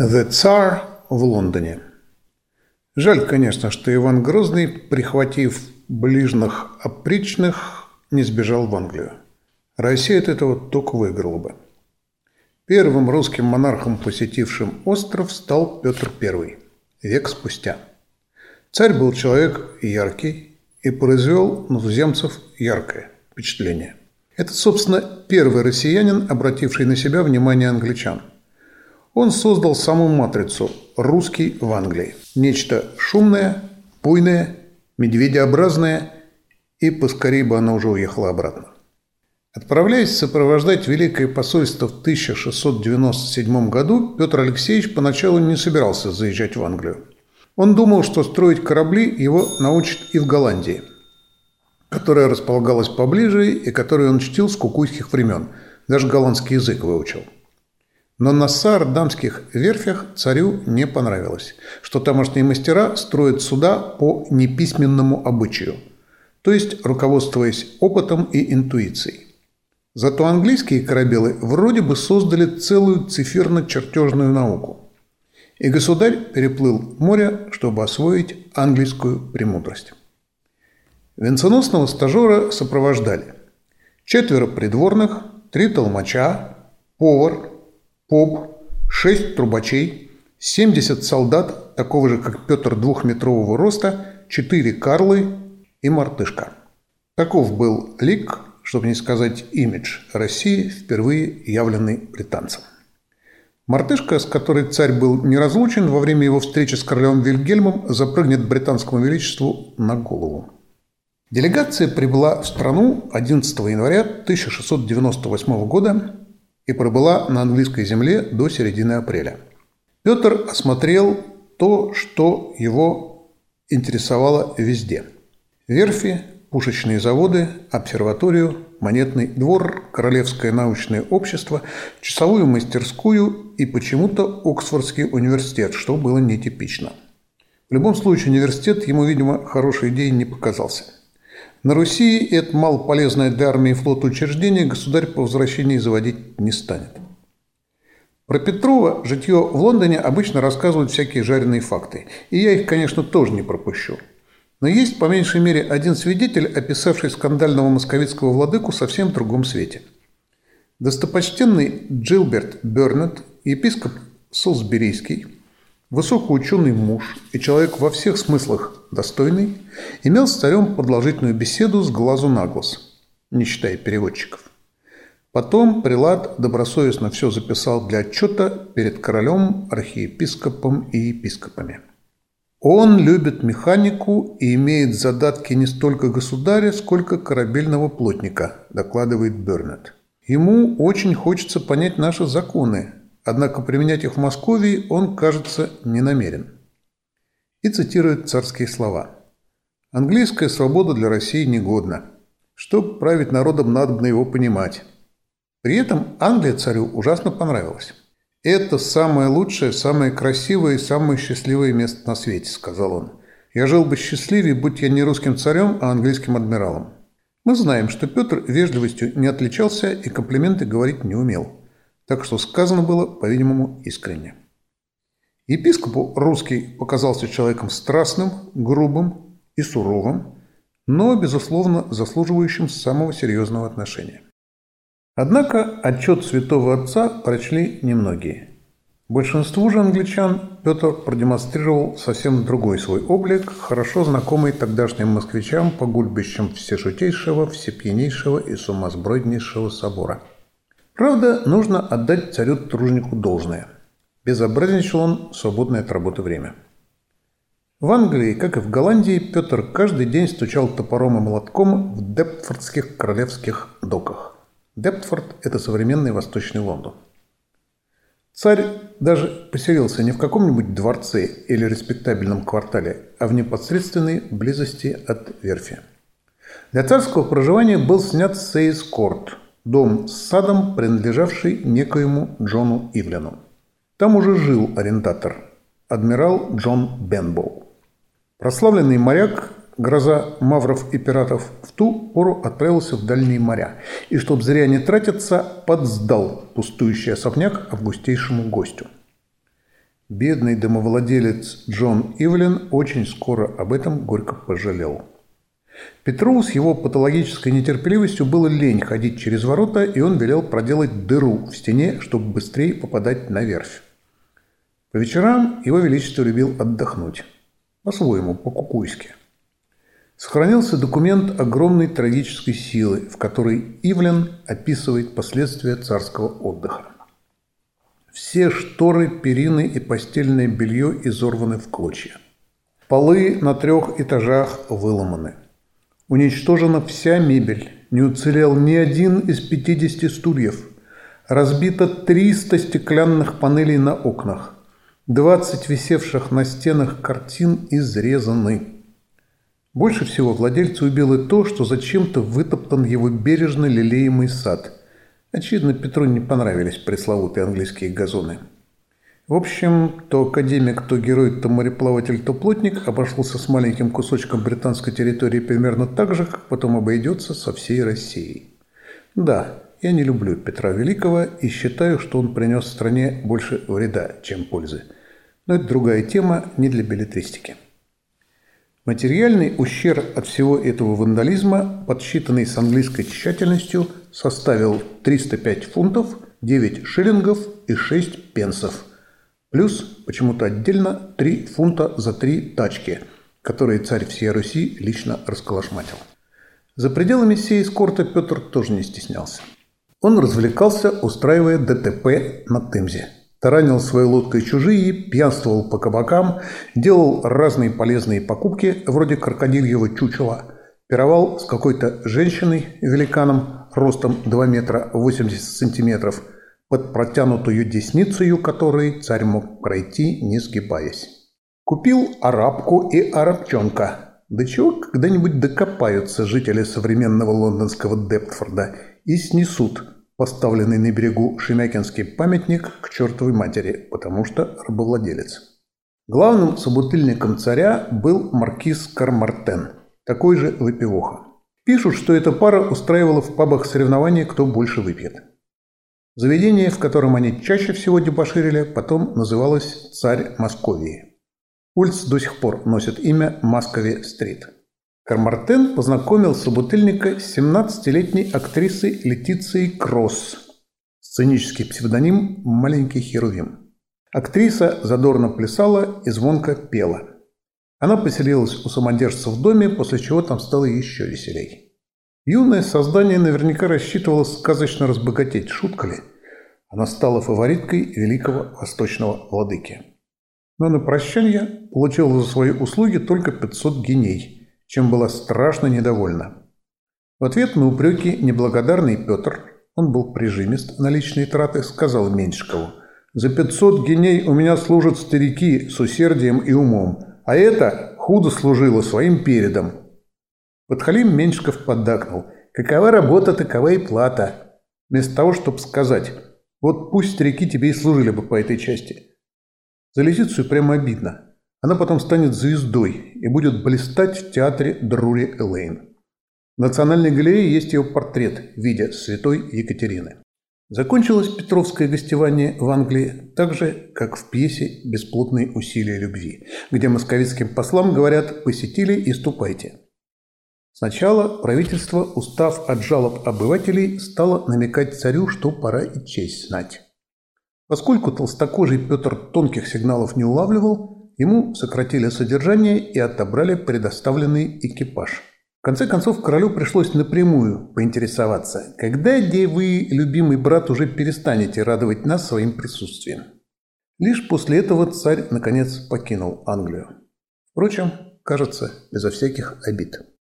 The Tsar в Лондоне. Жаль, конечно, что Иван Грозный, прихватив ближних опричных, не сбежал в Англию. Россия от этого только выиграла бы. Первым русским монархом, посетившим остров, стал Петр I, век спустя. Царь был человек яркий и произвел на туземцев яркое впечатление. Это, собственно, первый россиянин, обративший на себя внимание англичан – он создал саму матрицу «русский в Англии». Нечто шумное, буйное, медведеобразное, и поскорее бы она уже уехала обратно. Отправляясь сопровождать Великое посольство в 1697 году, Петр Алексеевич поначалу не собирался заезжать в Англию. Он думал, что строить корабли его научат и в Голландии, которая располагалась поближе и которую он чтил с кукуйских времен, даже голландский язык выучил – но на саардамских верфях царю не понравилось, что тамошние мастера строят суда по неписьменному обычаю, то есть руководствуясь опытом и интуицией. Зато английские корабелы вроде бы создали целую циферно-чертежную науку. И государь переплыл море, чтобы освоить английскую премудрость. Венценосного стажера сопровождали четверо придворных, три толмача, повар – поп, шесть трубачей, 70 солдат, такого же, как Петр двухметрового роста, четыре карлы и мартышка. Таков был лик, чтобы не сказать имидж России, впервые явленный британцам. Мартышка, с которой царь был неразлучен, во время его встречи с королем Вильгельмом запрыгнет британскому величеству на голову. Делегация прибыла в страну 11 января 1698 года и пробыла на английской земле до середины апреля. Петр осмотрел то, что его интересовало везде. Верфи, пушечные заводы, обсерваторию, монетный двор, Королевское научное общество, часовую мастерскую и почему-то Оксфордский университет, что было нетипично. В любом случае университет ему, видимо, хорошей идеей не показался – на Руси это малополезное для армии и флота учреждение государь по возвращении заводить не станет. Про Петрова житье в Лондоне обычно рассказывают всякие жареные факты. И я их, конечно, тоже не пропущу. Но есть, по меньшей мере, один свидетель, описавший скандального московицкого владыку совсем другом свете. Достопочтенный Джилберт Бернет, епископ Солсберийский – Высокоученый муж и человек во всех смыслах достойный имел с царем продолжительную беседу с глазу на глаз, не считая переводчиков. Потом прилад добросовестно все записал для отчета перед королем, архиепископом и епископами. Он любит механику и имеет задатки не столько государя, сколько корабельного плотника, докладывает Бернет. Ему очень хочется понять наши законы, Однако применять их в Москве он, кажется, не намерен. И цитирует царские слова. «Английская свобода для России негодна. Чтоб править народом, надо бы его понимать». При этом Англия царю ужасно понравилась. «Это самое лучшее, самое красивое и самое счастливое место на свете», – сказал он. «Я жил бы счастливее, будь я не русским царем, а английским адмиралом». Мы знаем, что Петр вежливостью не отличался и комплименты говорить не умел. Так что сказано было, по-видимому, искренне. Епископу русский показался человеком страстным, грубым и суровым, но, безусловно, заслуживающим самого серьезного отношения. Однако отчет святого отца прочли немногие. Большинству же англичан Петр продемонстрировал совсем другой свой облик, хорошо знакомый тогдашним москвичам по гульбищам всешутейшего, всепьянейшего и сумасброднейшего собора – Правда, нужно отдать царю-тружнику должное. Безобразничал он в свободное от работы время. В Англии, как и в Голландии, Петр каждый день стучал топором и молотком в Дептфордских королевских доках. Дептфорд – это современный восточный Лондон. Царь даже поселился не в каком-нибудь дворце или респектабельном квартале, а в непосредственной близости от верфи. Для царского проживания был снят Сейс-Корт – дом с садом, принадлежавший некоему Джону Ивлену. Там уже жил арендатор, адмирал Джон Бенбоу. Прославленный моряк, гроза мавров и пиратов, в ту пору отправился в дальние моря и, чтоб зря не тратиться, подсдал пустующий особняк августейшему гостю. Бедный домовладелец Джон Ивлин очень скоро об этом горько пожалел. Петру с его патологической нетерпеливостью было лень ходить через ворота, и он велел проделать дыру в стене, чтобы быстрее попадать на верфь. По вечерам его величество любил отдохнуть. По-своему, по-кукуйски. Сохранился документ огромной трагической силы, в которой Ивлен описывает последствия царского отдыха. Все шторы, перины и постельное белье изорваны в клочья. Полы на трех этажах выломаны. Уничтожена вся мебель. Не уцелел ни один из 50 стульев. Разбито 300 стеклянных панелей на окнах. 20 висевших на стенах картин изрезаны. Больше всего владельца убило то, что зачем-то вытоптан его бережно лелеемый сад. Очевидно, Петру не понравились пресловутые английские газоны. В общем, то академик, то герой, то мореплаватель, то плотник обошелся с маленьким кусочком британской территории примерно так же, как потом обойдется со всей Россией. Да, я не люблю Петра Великого и считаю, что он принес стране больше вреда, чем пользы. Но это другая тема, не для билетристики. Материальный ущерб от всего этого вандализма, подсчитанный с английской тщательностью, составил 305 фунтов, 9 шиллингов и 6 пенсов. Плюс почему-то отдельно 3 фунта за 3 тачки, которые царь всей Руси лично расколошматил. За пределами сей эскорта Петр тоже не стеснялся. Он развлекался, устраивая ДТП на Темзе – таранил своей лодкой чужие, пьянствовал по кабакам, делал разные полезные покупки, вроде крокодильего чучела, пировал с какой-то женщиной, великаном, ростом 2 метра 80 сантиметров, под протянутую десницею которой царь мог пройти, не сгибаясь. Купил арабку и арабчонка. До чего когда-нибудь докопаются жители современного лондонского Дептфорда и снесут – поставленный на берегу Шемякинский памятник к чертовой матери, потому что рабовладелец. Главным собутыльником царя был маркиз Кармартен, такой же выпивоха. Пишут, что эта пара устраивала в пабах соревнования, кто больше выпьет. Заведение, в котором они чаще всего дебоширили, потом называлось «Царь Московии». Улица до сих пор носит имя Маскови-стрит. Кармартен познакомил собутыльника с 17-летней актрисой Летицией Кросс. Сценический псевдоним «Маленький Херувим». Актриса задорно плясала и звонко пела. Она поселилась у самодержца в доме, после чего там стало еще веселей. Юное создание наверняка рассчитывало сказочно разбогатеть, шутка ли? Она стала фавориткой великого восточного владыки. Но на прощание получила за свои услуги только 500 геней – чем была страшно недовольна. В ответ на упреки неблагодарный Петр, он был прижимист на личные траты, сказал Меньшикову, «За пятьсот геней у меня служат старики с усердием и умом, а это худо служило своим передом». Подхалим Меньшиков поддакнул, «Какова работа, такова и плата». Вместо того, чтобы сказать, «Вот пусть старики тебе и служили бы по этой части». За Лисицию прямо обидно – она потом станет звездой и будет блистать в театре Друри Элейн. В Национальной галерее есть ее портрет в виде святой Екатерины. Закончилось Петровское гостевание в Англии так же, как в пьесе «Бесплотные усилия любви», где московицким послам говорят «посетили и ступайте». Сначала правительство, устав от жалоб обывателей, стало намекать царю, что пора и честь знать. Поскольку толстокожий Петр тонких сигналов не улавливал, Ему сократили содержание и отобрали предоставленный экипаж. В конце концов, королю пришлось напрямую поинтересоваться, когда, где вы, любимый брат, уже перестанете радовать нас своим присутствием. Лишь после этого царь, наконец, покинул Англию. Впрочем, кажется, безо всяких обид.